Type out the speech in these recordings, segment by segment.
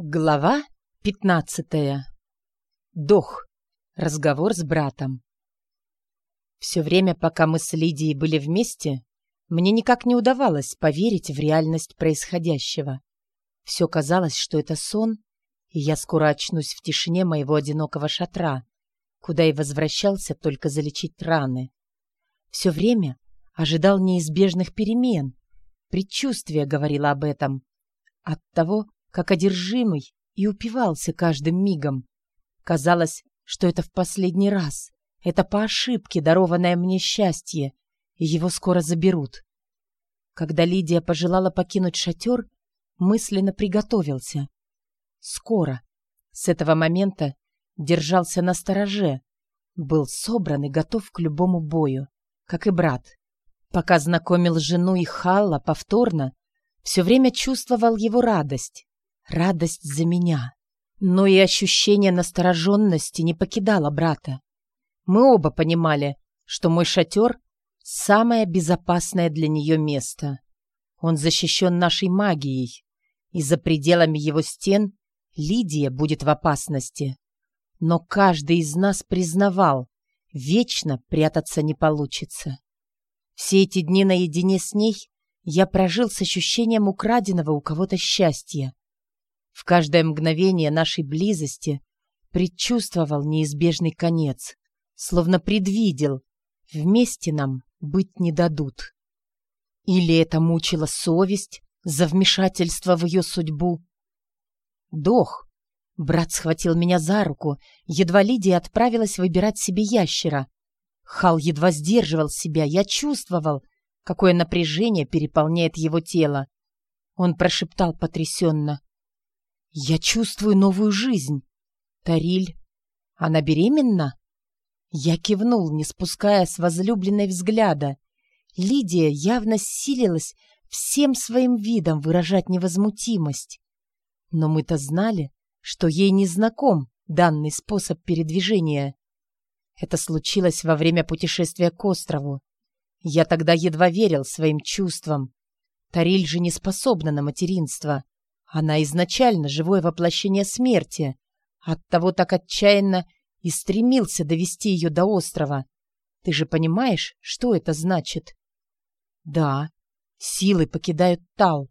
Глава пятнадцатая. Дох. Разговор с братом. Все время, пока мы с Лидией были вместе, мне никак не удавалось поверить в реальность происходящего. Все казалось, что это сон, и я скоро очнусь в тишине моего одинокого шатра, куда и возвращался только залечить раны. Все время ожидал неизбежных перемен. Предчувствие говорило об этом. Оттого как одержимый, и упивался каждым мигом. Казалось, что это в последний раз. Это по ошибке дарованное мне счастье, и его скоро заберут. Когда Лидия пожелала покинуть шатер, мысленно приготовился. Скоро. С этого момента держался на стороже, был собран и готов к любому бою, как и брат. Пока знакомил жену и Халла повторно, все время чувствовал его радость радость за меня. Но и ощущение настороженности не покидало брата. Мы оба понимали, что мой шатер — самое безопасное для нее место. Он защищен нашей магией, и за пределами его стен Лидия будет в опасности. Но каждый из нас признавал, вечно прятаться не получится. Все эти дни наедине с ней я прожил с ощущением украденного у кого-то счастья. В каждое мгновение нашей близости предчувствовал неизбежный конец, словно предвидел, вместе нам быть не дадут. Или это мучила совесть за вмешательство в ее судьбу? Дох. Брат схватил меня за руку, едва Лидия отправилась выбирать себе ящера. Хал едва сдерживал себя, я чувствовал, какое напряжение переполняет его тело. Он прошептал потрясенно. Я чувствую новую жизнь. Тариль, она беременна? Я кивнул, не спуская с возлюбленной взгляда. Лидия явно силилась всем своим видом выражать невозмутимость. Но мы-то знали, что ей не знаком данный способ передвижения. Это случилось во время путешествия к острову. Я тогда едва верил своим чувствам. Тариль же не способна на материнство. Она изначально живое воплощение смерти, оттого так отчаянно и стремился довести ее до острова. Ты же понимаешь, что это значит? Да, силы покидают Тал.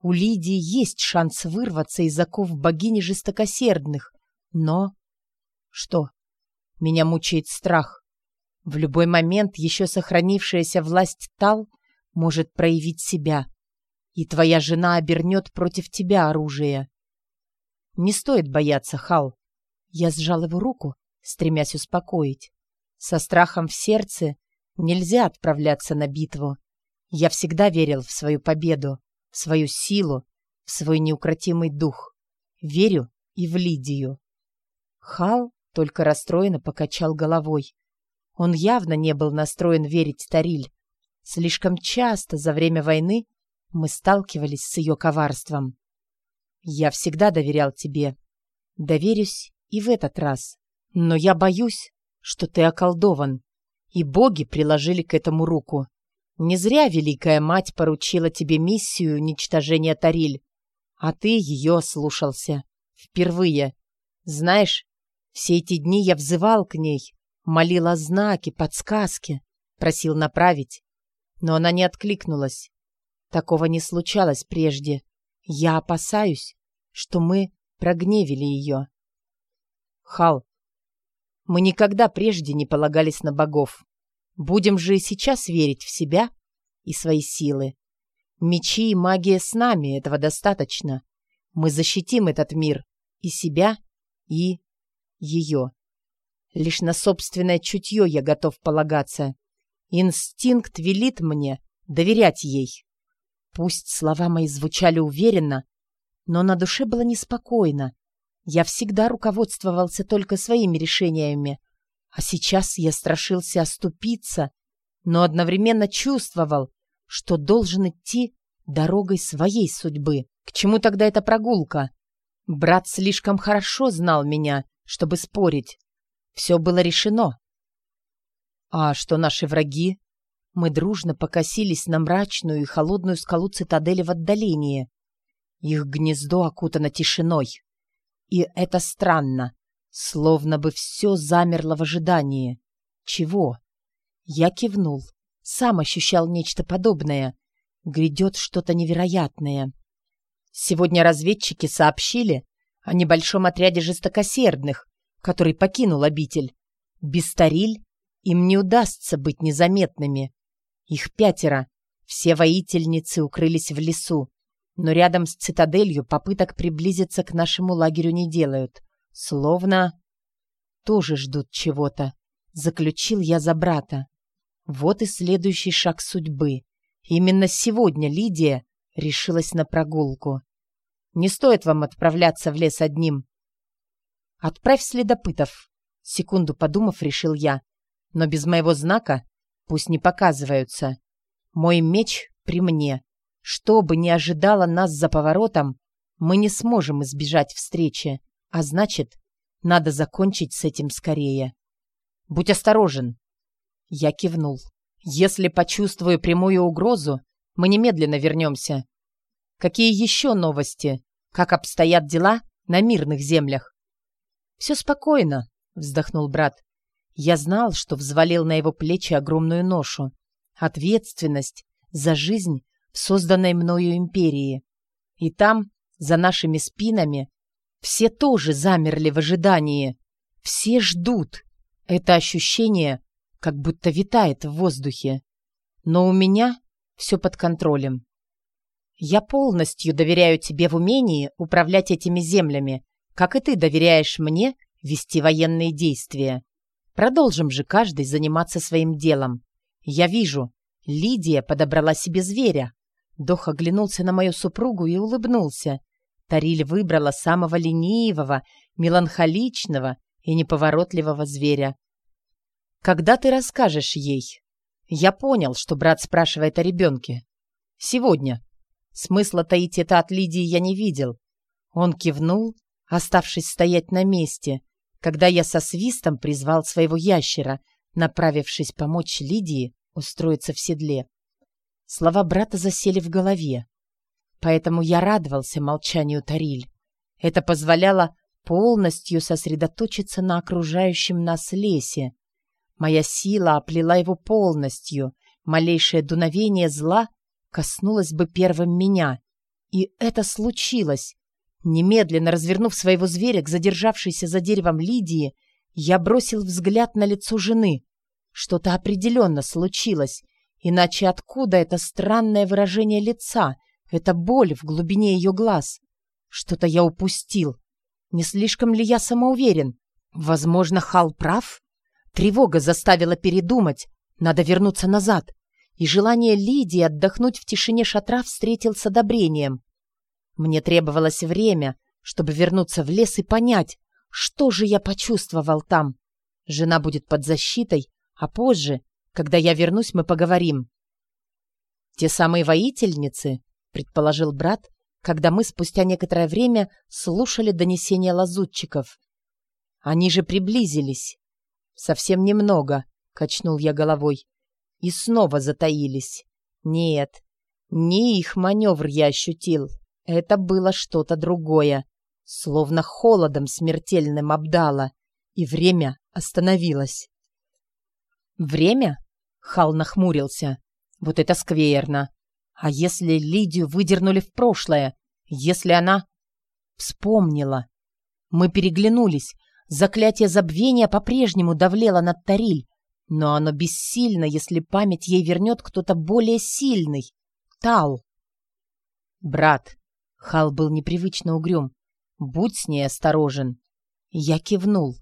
У Лидии есть шанс вырваться из оков богини жестокосердных, но... Что? Меня мучает страх. В любой момент еще сохранившаяся власть Тал может проявить себя и твоя жена обернет против тебя оружие. Не стоит бояться, Хал. Я сжал его руку, стремясь успокоить. Со страхом в сердце нельзя отправляться на битву. Я всегда верил в свою победу, в свою силу, в свой неукротимый дух. Верю и в Лидию. Хал только расстроенно покачал головой. Он явно не был настроен верить Тариль. Слишком часто за время войны мы сталкивались с ее коварством. Я всегда доверял тебе. Доверюсь и в этот раз. Но я боюсь, что ты околдован, и боги приложили к этому руку. Не зря Великая Мать поручила тебе миссию уничтожения Тариль, а ты ее слушался. Впервые. Знаешь, все эти дни я взывал к ней, молил о знаке, подсказке, просил направить, но она не откликнулась. Такого не случалось прежде. Я опасаюсь, что мы прогневили ее. Хал, мы никогда прежде не полагались на богов. Будем же и сейчас верить в себя и свои силы. Мечи и магия с нами, этого достаточно. Мы защитим этот мир, и себя, и ее. Лишь на собственное чутье я готов полагаться. Инстинкт велит мне доверять ей. Пусть слова мои звучали уверенно, но на душе было неспокойно. Я всегда руководствовался только своими решениями, а сейчас я страшился оступиться, но одновременно чувствовал, что должен идти дорогой своей судьбы. К чему тогда эта прогулка? Брат слишком хорошо знал меня, чтобы спорить. Все было решено. А что наши враги? Мы дружно покосились на мрачную и холодную скалу цитадели в отдалении. Их гнездо окутано тишиной. И это странно, словно бы все замерло в ожидании. Чего? Я кивнул. Сам ощущал нечто подобное. Грядет что-то невероятное. Сегодня разведчики сообщили о небольшом отряде жестокосердных, который покинул обитель. Без Стариль им не удастся быть незаметными. Их пятеро. Все воительницы укрылись в лесу, но рядом с цитаделью попыток приблизиться к нашему лагерю не делают. Словно тоже ждут чего-то. Заключил я за брата. Вот и следующий шаг судьбы. Именно сегодня Лидия решилась на прогулку. Не стоит вам отправляться в лес одним. Отправь следопытов. Секунду подумав, решил я. Но без моего знака пусть не показываются. Мой меч при мне. Что бы ни ожидало нас за поворотом, мы не сможем избежать встречи, а значит, надо закончить с этим скорее. Будь осторожен, я кивнул. «Если почувствую прямую угрозу, мы немедленно вернемся. Какие еще новости? Как обстоят дела на мирных землях?» «Все спокойно», — вздохнул брат. «Я знал, что взвалил на его плечи огромную ношу. Ответственность за жизнь в созданной мною империи. И там, за нашими спинами, все тоже замерли в ожидании. Все ждут. Это ощущение как будто витает в воздухе. Но у меня все под контролем. Я полностью доверяю тебе в умении управлять этими землями, как и ты доверяешь мне вести военные действия. Продолжим же каждый заниматься своим делом. Я вижу, Лидия подобрала себе зверя. Дох оглянулся на мою супругу и улыбнулся. Тариль выбрала самого ленивого, меланхоличного и неповоротливого зверя. Когда ты расскажешь ей? Я понял, что брат спрашивает о ребенке. Сегодня. Смысла таить это от Лидии я не видел. Он кивнул, оставшись стоять на месте, когда я со свистом призвал своего ящера, направившись помочь Лидии устроиться в седле. Слова брата засели в голове. Поэтому я радовался молчанию Тариль. Это позволяло полностью сосредоточиться на окружающем нас лесе, Моя сила оплела его полностью. Малейшее дуновение зла коснулось бы первым меня. И это случилось. Немедленно развернув своего зверя к задержавшейся за деревом Лидии, я бросил взгляд на лицо жены. Что-то определенно случилось. Иначе откуда это странное выражение лица, эта боль в глубине ее глаз? Что-то я упустил. Не слишком ли я самоуверен? Возможно, Хал прав? Тревога заставила передумать. Надо вернуться назад. И желание Лидии отдохнуть в тишине шатра встретил с одобрением. Мне требовалось время, чтобы вернуться в лес и понять, что же я почувствовал там. Жена будет под защитой, а позже, когда я вернусь, мы поговорим. «Те самые воительницы», — предположил брат, когда мы спустя некоторое время слушали донесения лазутчиков. Они же приблизились. «Совсем немного», — качнул я головой. И снова затаились. «Нет, не их маневр я ощутил. Это было что-то другое. Словно холодом смертельным обдало. И время остановилось». «Время?» — Хал нахмурился. «Вот это скверно. А если Лидию выдернули в прошлое? Если она...» Вспомнила. Мы переглянулись, Заклятие забвения по-прежнему давлело над Тариль, но оно бессильно, если память ей вернет кто-то более сильный. Тал. «Брат», — Хал был непривычно угрюм, — «будь с ней осторожен». Я кивнул.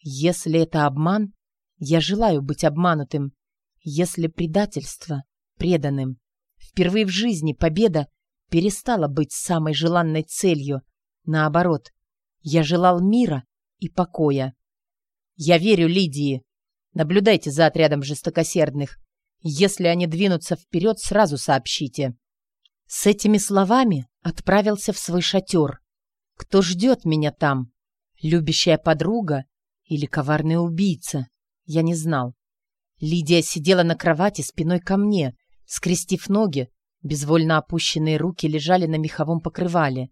«Если это обман, я желаю быть обманутым. Если предательство — преданным. Впервые в жизни победа перестала быть самой желанной целью. Наоборот, я желал мира и покоя. Я верю Лидии. Наблюдайте за отрядом жестокосердных. Если они двинутся вперед, сразу сообщите. С этими словами отправился в свой шатер. Кто ждет меня там? Любящая подруга или коварный убийца? Я не знал. Лидия сидела на кровати спиной ко мне, скрестив ноги, безвольно опущенные руки лежали на меховом покрывале.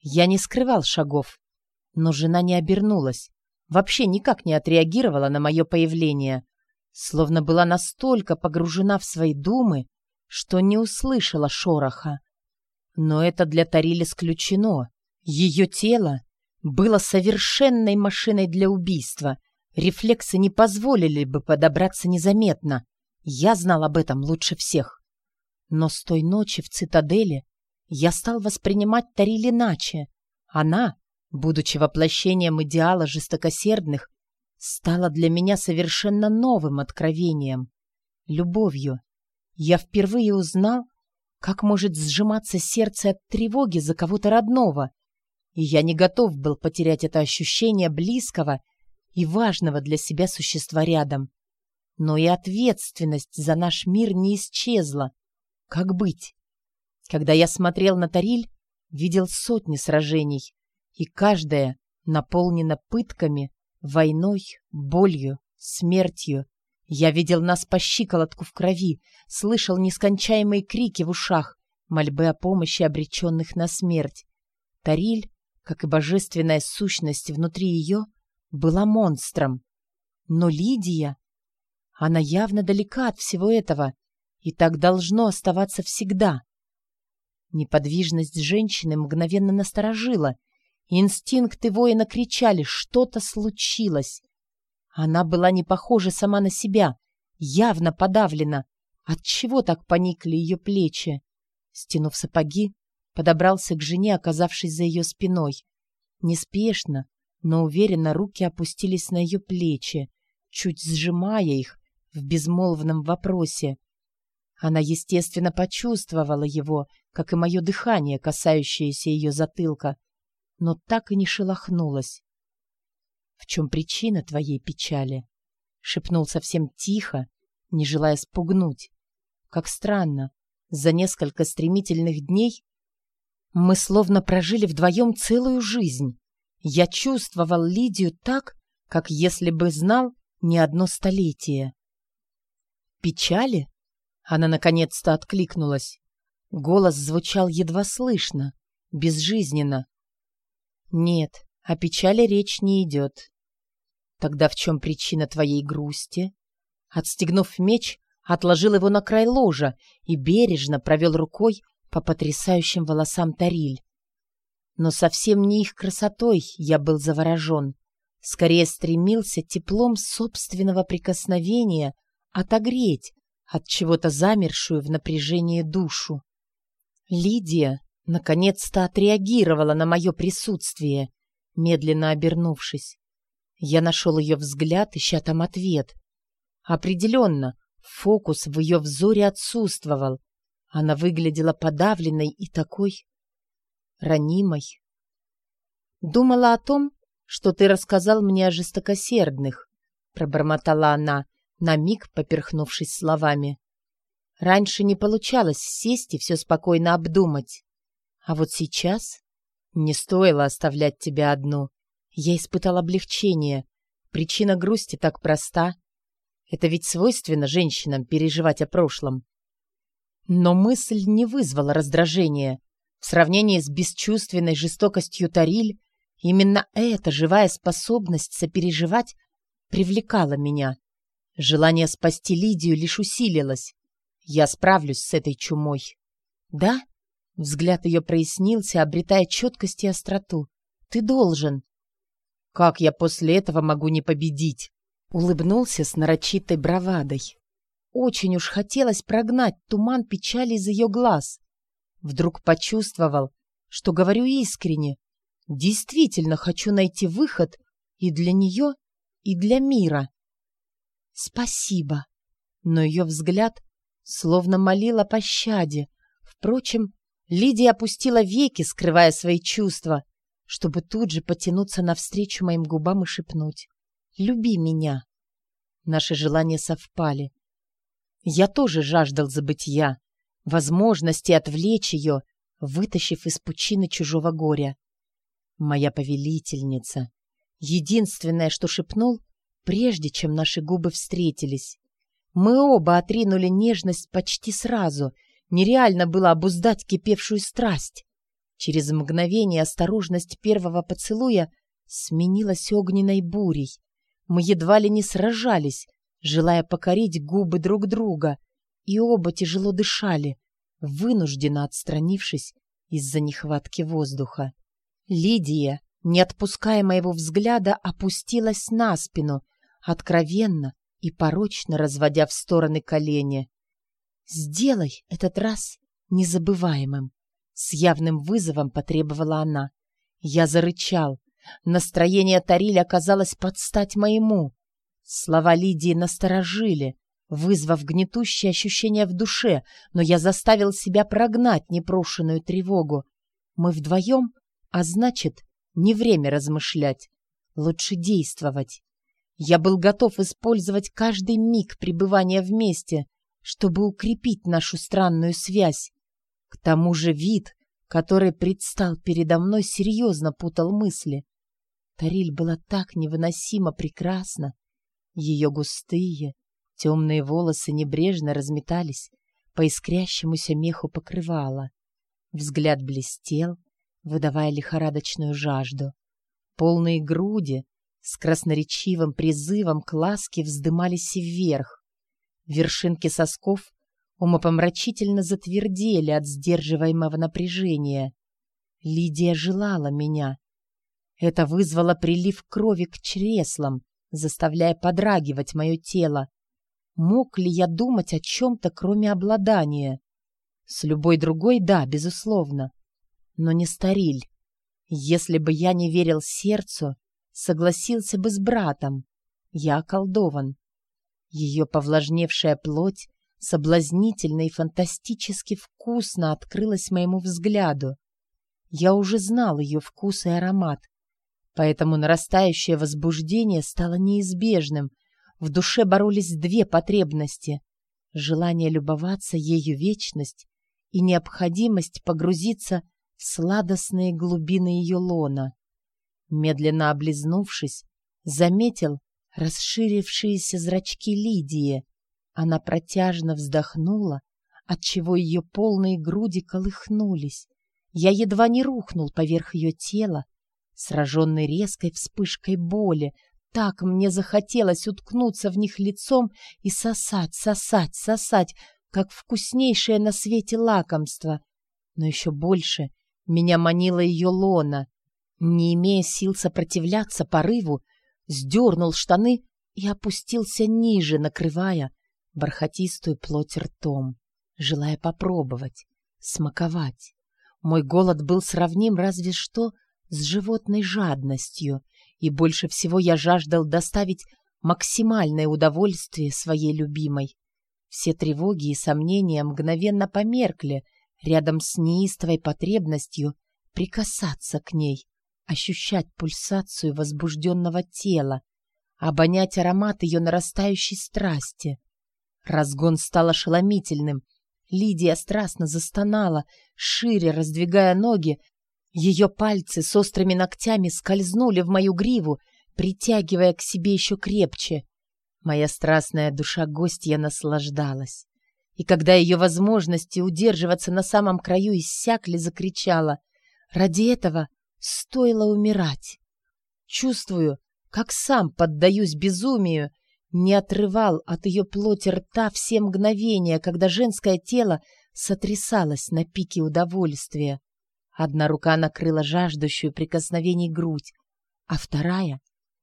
Я не скрывал шагов, Но жена не обернулась, вообще никак не отреагировала на мое появление, словно была настолько погружена в свои думы, что не услышала шороха. Но это для Тариль исключено. Ее тело было совершенной машиной для убийства. Рефлексы не позволили бы подобраться незаметно. Я знал об этом лучше всех. Но с той ночи в цитадели я стал воспринимать Тариль иначе. Она, будучи воплощением идеала жестокосердных, стала для меня совершенно новым откровением. Любовью. Я впервые узнал, как может сжиматься сердце от тревоги за кого-то родного, и я не готов был потерять это ощущение близкого и важного для себя существа рядом. Но и ответственность за наш мир не исчезла. Как быть? Когда я смотрел на Тариль, видел сотни сражений, и каждая наполнена пытками, войной, болью, смертью. Я видел нас по щиколотку в крови, слышал нескончаемые крики в ушах, мольбы о помощи обреченных на смерть. Тариль, как и божественная сущность внутри ее, была монстром. Но Лидия... Она явно далека от всего этого, и так должно оставаться всегда. Неподвижность женщины мгновенно насторожила. Инстинкты воина кричали «Что-то случилось!» Она была не похожа сама на себя, явно подавлена. Отчего так поникли ее плечи? Стянув сапоги, подобрался к жене, оказавшись за ее спиной. Неспешно, но уверенно руки опустились на ее плечи, чуть сжимая их в безмолвном вопросе. Она, естественно, почувствовала его, как и мое дыхание, касающееся ее затылка, но так и не шелохнулась. «В чем причина твоей печали?» — шепнул совсем тихо, не желая спугнуть. Как странно, за несколько стремительных дней мы словно прожили вдвоем целую жизнь. Я чувствовал Лидию так, как если бы знал не одно столетие. «Печали?» Она наконец-то откликнулась. Голос звучал едва слышно, безжизненно. «Нет, о печали речь не идет. Тогда в чем причина твоей грусти? Отстегнув меч, отложил его на край ложа и бережно провел рукой по потрясающим волосам Тариль. Но совсем не их красотой я был заворожен. Скорее стремился теплом собственного прикосновения отогреть от чего-то замершую в напряжении душу. Лидия наконец-то отреагировала на мое присутствие — медленно обернувшись. Я нашел ее взгляд, ища там ответ. Определенно, фокус в ее взоре отсутствовал. Она выглядела подавленной и такой ранимой. «Думала о том, что ты рассказал мне о жестокосердных», — пробормотала она, на миг поперхнувшись словами. «Раньше не получалось сесть и все спокойно обдумать. А вот сейчас не стоило оставлять тебя одну. Я испытал облегчение. Причина грусти так проста. Это ведь свойственно женщинам переживать о прошлом. Но мысль не вызвала раздражения. В сравнении с бесчувственной жестокостью Тариль, именно эта живая способность сопереживать привлекала меня. Желание спасти Лидию лишь усилилось. Я справлюсь с этой чумой. Да? Взгляд ее прояснился, обретая четкость и остроту. «Ты должен!» «Как я после этого могу не победить?» Улыбнулся с нарочитой бравадой. Очень уж хотелось прогнать туман печали из ее глаз. Вдруг почувствовал, что говорю искренне. Действительно хочу найти выход и для нее, и для мира. Спасибо. Но ее взгляд словно молил о пощаде. Впрочем, Лидия опустила веки, скрывая свои чувства, чтобы тут же потянуться навстречу моим губам и шепнуть «Люби меня». Наши желания совпали. Я тоже жаждал забытия, возможности отвлечь ее, вытащив из пучины чужого горя. Моя повелительница. Единственное, что шепнул, прежде чем наши губы встретились. Мы оба отринули нежность почти сразу — Нереально было обуздать кипевшую страсть. Через мгновение осторожность первого поцелуя сменилась огненной бурей. Мы едва ли не сражались, желая покорить губы друг друга, и оба тяжело дышали, вынужденно отстранившись из-за нехватки воздуха. Лидия, не отпуская моего взгляда, опустилась на спину, откровенно и порочно разводя в стороны колени. «Сделай этот раз незабываемым!» С явным вызовом потребовала она. Я зарычал. Настроение Тариль оказалось под стать моему. Слова Лидии насторожили, вызвав гнетущее ощущение в душе, но я заставил себя прогнать непрошенную тревогу. Мы вдвоем, а значит, не время размышлять. Лучше действовать. Я был готов использовать каждый миг пребывания вместе, чтобы укрепить нашу странную связь. К тому же вид, который предстал передо мной, серьезно путал мысли. Тариль была так невыносимо прекрасна. Ее густые, темные волосы небрежно разметались по искрящемуся меху покрывала. Взгляд блестел, выдавая лихорадочную жажду. Полные груди с красноречивым призывом к ласке вздымались вверх. Вершинки сосков умопомрачительно затвердели от сдерживаемого напряжения. Лидия желала меня. Это вызвало прилив крови к чреслам, заставляя подрагивать мое тело. Мог ли я думать о чем-то, кроме обладания? С любой другой — да, безусловно. Но не стариль. Если бы я не верил сердцу, согласился бы с братом. Я околдован. Ее повлажневшая плоть соблазнительно и фантастически вкусно открылась моему взгляду. Я уже знал ее вкус и аромат, поэтому нарастающее возбуждение стало неизбежным. В душе боролись две потребности — желание любоваться ею вечность и необходимость погрузиться в сладостные глубины ее лона. Медленно облизнувшись, заметил, расширившиеся зрачки Лидии. Она протяжно вздохнула, отчего ее полные груди колыхнулись. Я едва не рухнул поверх ее тела, сраженный резкой вспышкой боли. Так мне захотелось уткнуться в них лицом и сосать, сосать, сосать, как вкуснейшее на свете лакомство. Но еще больше меня манила ее лона. Не имея сил сопротивляться порыву, сдернул штаны и опустился ниже, накрывая бархатистую плоть ртом, желая попробовать, смаковать. Мой голод был сравним разве что с животной жадностью, и больше всего я жаждал доставить максимальное удовольствие своей любимой. Все тревоги и сомнения мгновенно померкли рядом с неистовой потребностью прикасаться к ней, ощущать пульсацию возбужденного тела, обонять аромат ее нарастающей страсти. Разгон стал ошеломительным. Лидия страстно застонала, шире раздвигая ноги. Ее пальцы с острыми ногтями скользнули в мою гриву, притягивая к себе еще крепче. Моя страстная душа гостья наслаждалась. И когда ее возможности удерживаться на самом краю иссякли, закричала. Ради этого стоило умирать. Чувствую, как сам поддаюсь безумию, не отрывал от ее плоти рта все мгновения, когда женское тело сотрясалось на пике удовольствия. Одна рука накрыла жаждущую прикосновений грудь, а вторая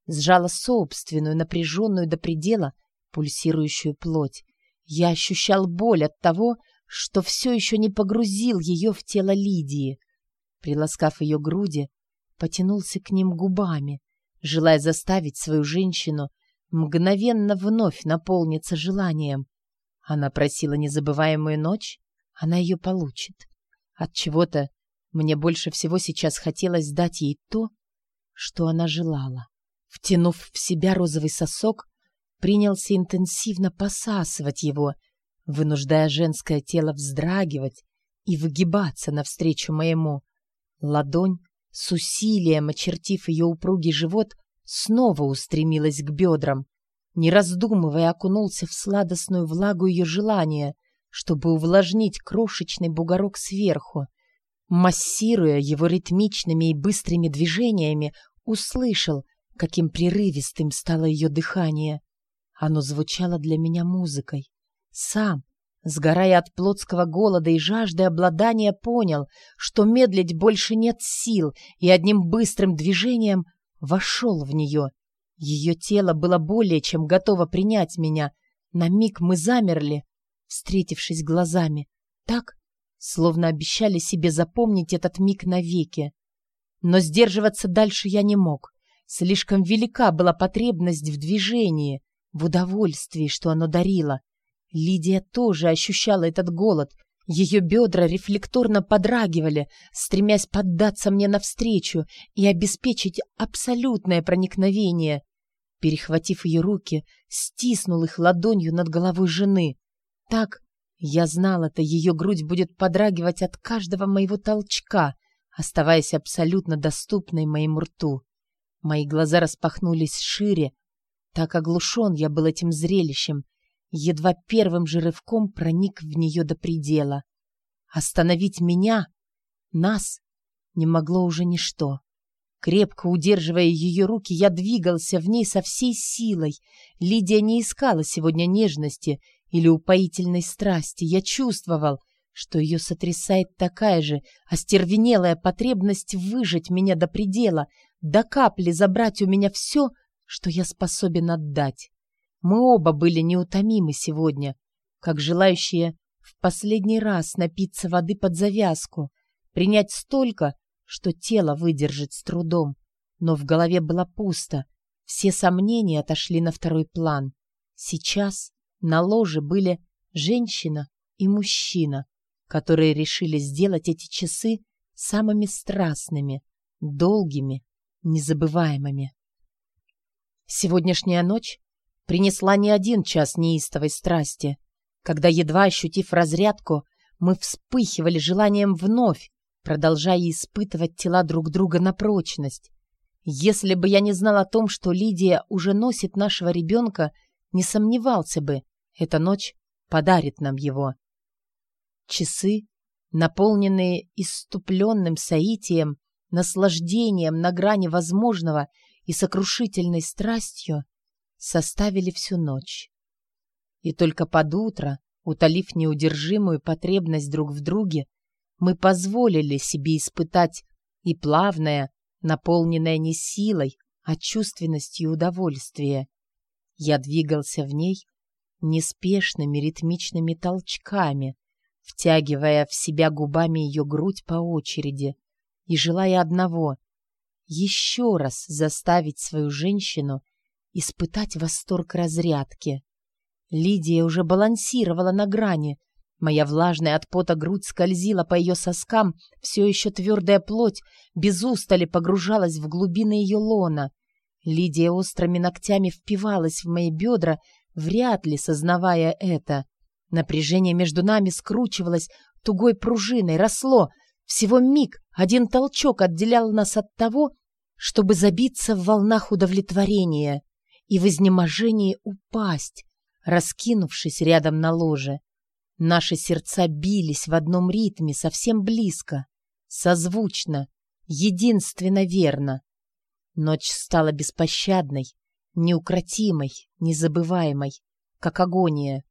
сжала собственную, напряженную до предела, пульсирующую плоть. Я ощущал боль от того, что все еще не погрузил ее в тело Лидии. Приласкав ее груди, потянулся к ним губами, желая заставить свою женщину мгновенно вновь наполнится желанием. Она просила незабываемую ночь, она ее получит. От чего-то мне больше всего сейчас хотелось дать ей то, что она желала. Втянув в себя розовый сосок, принялся интенсивно посасывать его, вынуждая женское тело вздрагивать и выгибаться навстречу моему. Ладонь, с усилием очертив ее упругий живот, снова устремилась к бедрам. Не раздумывая, окунулся в сладостную влагу ее желания, чтобы увлажнить крошечный бугорок сверху. Массируя его ритмичными и быстрыми движениями, услышал, каким прерывистым стало ее дыхание. Оно звучало для меня музыкой. Сам, сгорая от плотского голода и жажды обладания, понял, что медлить больше нет сил, и одним быстрым движением вошел в нее. Ее тело было более чем готово принять меня. На миг мы замерли, встретившись глазами, так, словно обещали себе запомнить этот миг навеки. Но сдерживаться дальше я не мог. Слишком велика была потребность в движении, в удовольствии, что оно дарило. Лидия тоже ощущала этот голод. Ее бедра рефлекторно подрагивали, стремясь поддаться мне навстречу и обеспечить абсолютное проникновение. Перехватив ее руки, стиснул их ладонью над головой жены. Так, я знал это, ее грудь будет подрагивать от каждого моего толчка, оставаясь абсолютно доступной моему рту. Мои глаза распахнулись шире. Так оглушен я был этим зрелищем, едва первым же рывком проник в нее до предела. Остановить меня, нас, не могло уже ничто. Крепко удерживая ее руки, я двигался в ней со всей силой. Лидия не искала сегодня нежности или упоительной страсти. Я чувствовал, что ее сотрясает такая же остервенелая потребность выжать меня до предела, до капли забрать у меня все, что я способен отдать. Мы оба были неутомимы сегодня, как желающие в последний раз напиться воды под завязку, принять столько, что тело выдержит с трудом. Но в голове было пусто, все сомнения отошли на второй план. Сейчас на ложе были женщина и мужчина, которые решили сделать эти часы самыми страстными, долгими, незабываемыми. Сегодняшняя ночь принесла не один час неистовой страсти, когда, едва ощутив разрядку, мы вспыхивали желанием вновь, продолжая испытывать тела друг друга на прочность. Если бы я не знал о том, что Лидия уже носит нашего ребенка, не сомневался бы, эта ночь подарит нам его. Часы, наполненные иступленным соитием, наслаждением на грани возможного и сокрушительной страстью, составили всю ночь. И только под утро, утолив неудержимую потребность друг в друге, мы позволили себе испытать и плавное, наполненное не силой, а чувственностью удовольствия. Я двигался в ней неспешными ритмичными толчками, втягивая в себя губами ее грудь по очереди и желая одного — еще раз заставить свою женщину испытать восторг разрядки. Лидия уже балансировала на грани. Моя влажная от пота грудь скользила по ее соскам, все еще твердая плоть без устали погружалась в глубины ее лона. Лидия острыми ногтями впивалась в мои бедра, вряд ли сознавая это. Напряжение между нами скручивалось тугой пружиной, росло. Всего миг один толчок отделял нас от того, чтобы забиться в волнах удовлетворения и в изнеможении упасть, раскинувшись рядом на ложе. Наши сердца бились в одном ритме, совсем близко, созвучно, единственно верно. Ночь стала беспощадной, неукротимой, незабываемой, как агония.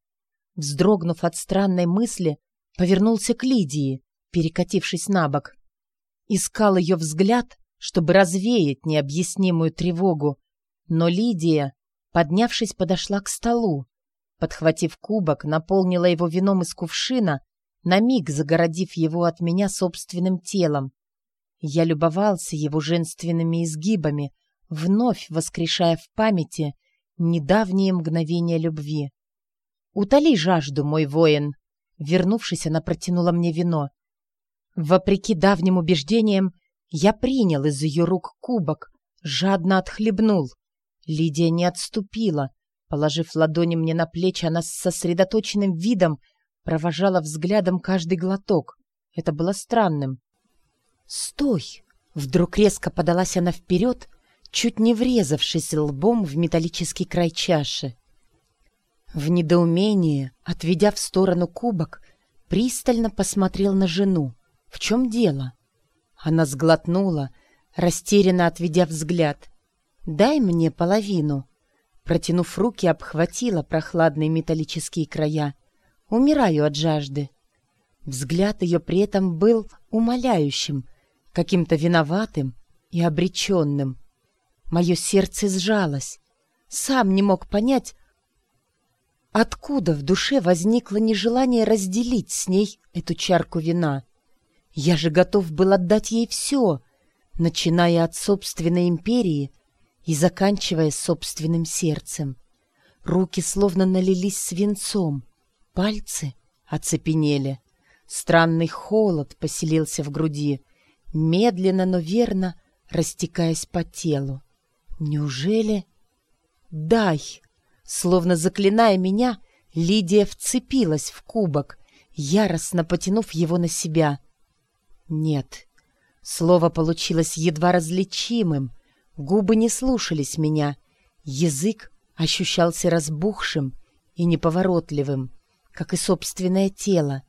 Вздрогнув от странной мысли, повернулся к Лидии, перекатившись на бок. Искал ее взгляд, чтобы развеять необъяснимую тревогу, но Лидия, поднявшись, подошла к столу. Подхватив кубок, наполнила его вином из кувшина, на миг загородив его от меня собственным телом. Я любовался его женственными изгибами, вновь воскрешая в памяти недавние мгновения любви. «Утоли жажду, мой воин!» Вернувшись, она протянула мне вино. Вопреки давним убеждениям, я принял из ее рук кубок, жадно отхлебнул. Лидия не отступила. Положив ладони мне на плечи, она с сосредоточенным видом провожала взглядом каждый глоток. Это было странным. «Стой!» Вдруг резко подалась она вперед, чуть не врезавшись лбом в металлический край чаши. В недоумении, отведя в сторону кубок, пристально посмотрел на жену. В чем дело? Она сглотнула, растерянно отведя взгляд. «Дай мне половину». Протянув руки, обхватила прохладные металлические края. Умираю от жажды. Взгляд ее при этом был умоляющим, каким-то виноватым и обреченным. Мое сердце сжалось. Сам не мог понять, откуда в душе возникло нежелание разделить с ней эту чарку вина. Я же готов был отдать ей все, начиная от собственной империи и заканчивая собственным сердцем. Руки словно налились свинцом, пальцы оцепенели. Странный холод поселился в груди, медленно, но верно растекаясь по телу. Неужели... «Дай!» Словно заклиная меня, Лидия вцепилась в кубок, яростно потянув его на себя. «Нет». Слово получилось едва различимым, губы не слушались меня, язык ощущался разбухшим и неповоротливым, как и собственное тело.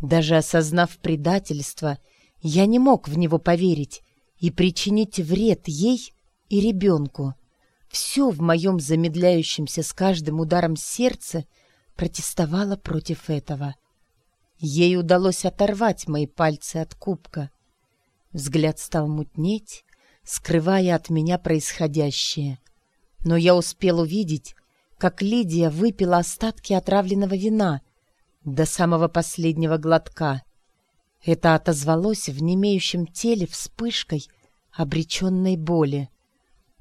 Даже осознав предательство, я не мог в него поверить и причинить вред ей и ребенку. Все в моем замедляющемся с каждым ударом сердца протестовало против этого. Ей удалось оторвать мои пальцы от кубка. Взгляд стал мутнеть, скрывая от меня происходящее. Но я успел увидеть, как Лидия выпила остатки отравленного вина до самого последнего глотка. Это отозвалось в немеющем теле вспышкой обреченной боли.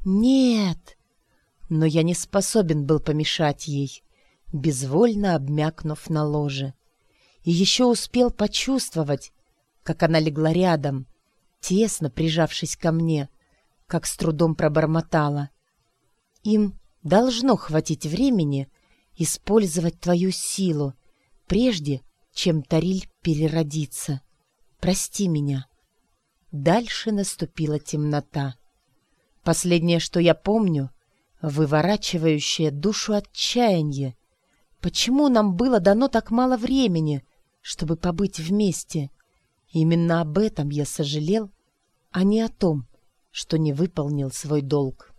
«Нет!» Но я не способен был помешать ей, безвольно обмякнув на ложе. И еще успел почувствовать, как она легла рядом, тесно прижавшись ко мне, как с трудом пробормотала. «Им должно хватить времени использовать твою силу, прежде чем Тариль переродится. Прости меня». Дальше наступила темнота. Последнее, что я помню, выворачивающее душу отчаяние. Почему нам было дано так мало времени, чтобы побыть вместе? Именно об этом я сожалел, а не о том, что не выполнил свой долг.